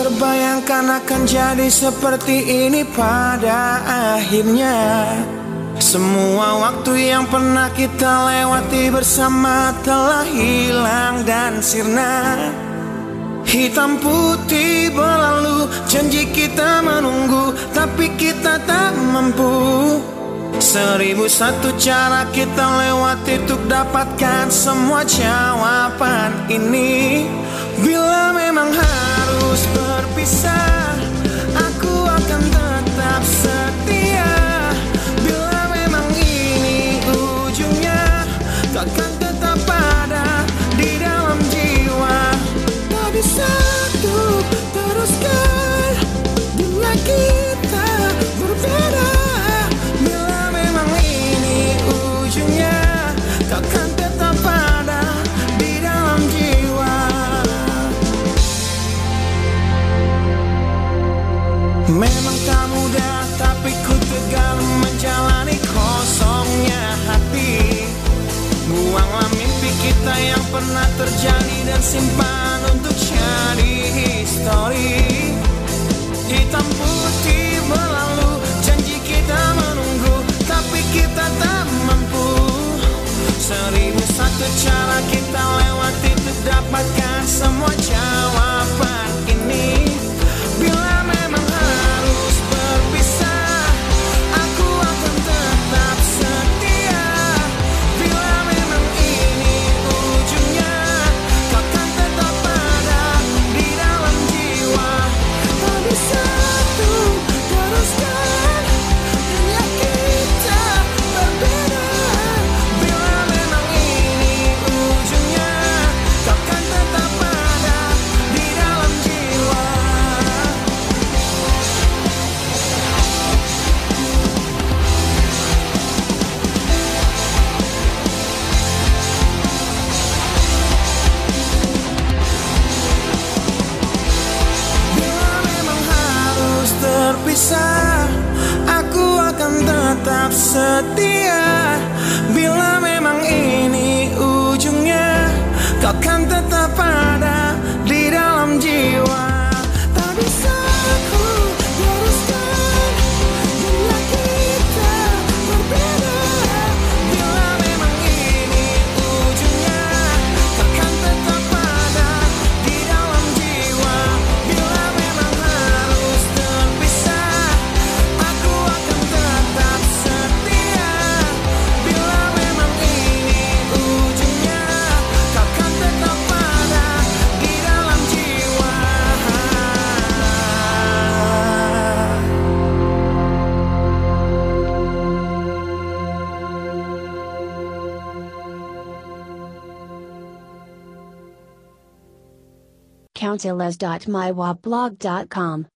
terbayangkan akan jadi seperti ini pada akhirnya. Semua waktu yang pernah kita lewati bersama telah hilang dan sirna. Hitam putih berlalu, janji kita menunggu Tapi kita tak mampu. Seribu satu cara kita lewati untuk dapatkan semua jawaban ini. Bila memang harus berpisah Memang tak mudah tapi ku tegar menjalani kosongnya hati. Buanglah mimpi kita yang pernah terjadi dan simpan. Aku akan tetap setia. councilas.mywablog.com